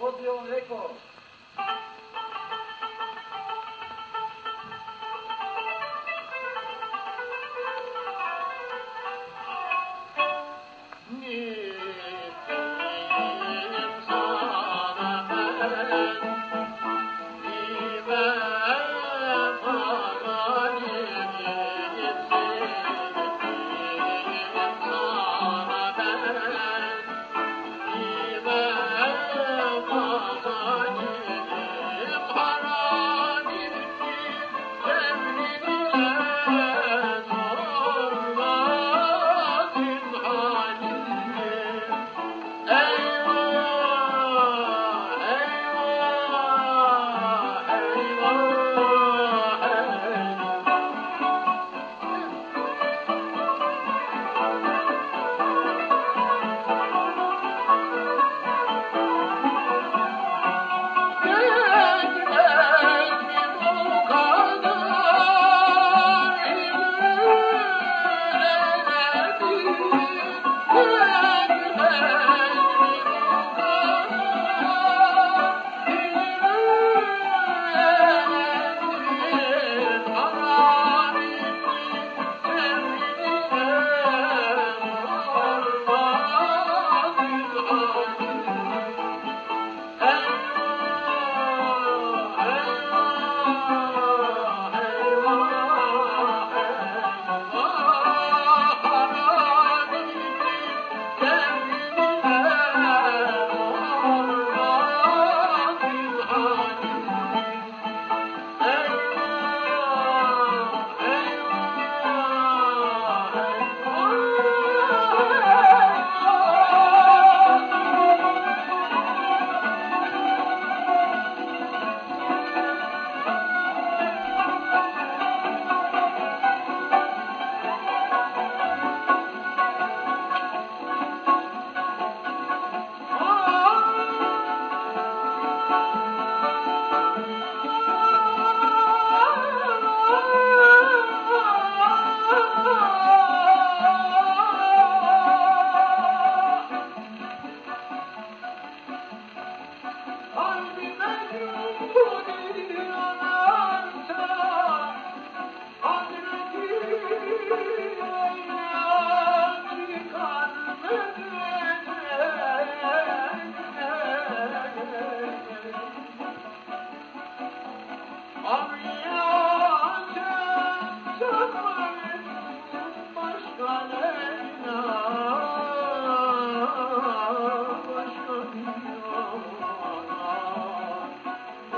Oddio Eko. Nittim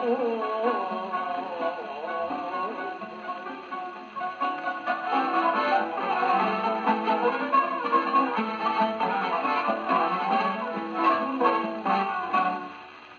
Oh.